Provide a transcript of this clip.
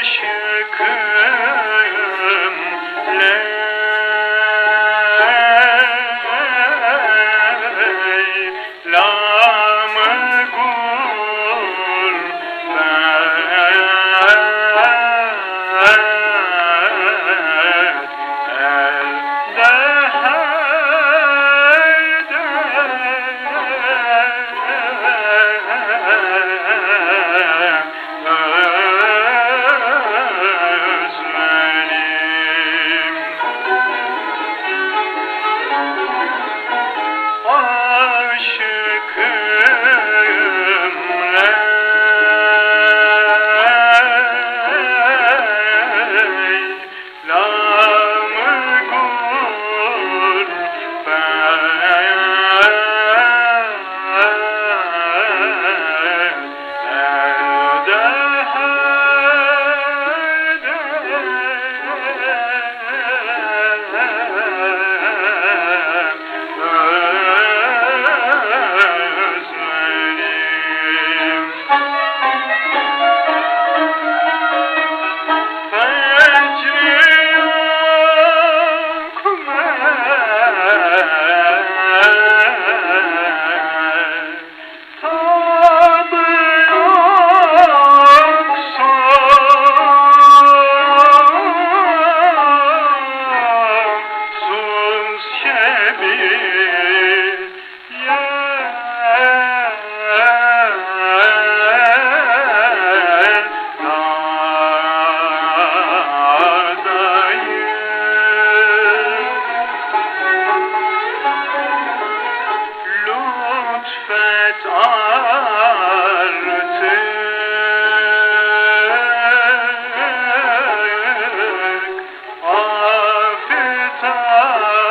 aşıkım. ah,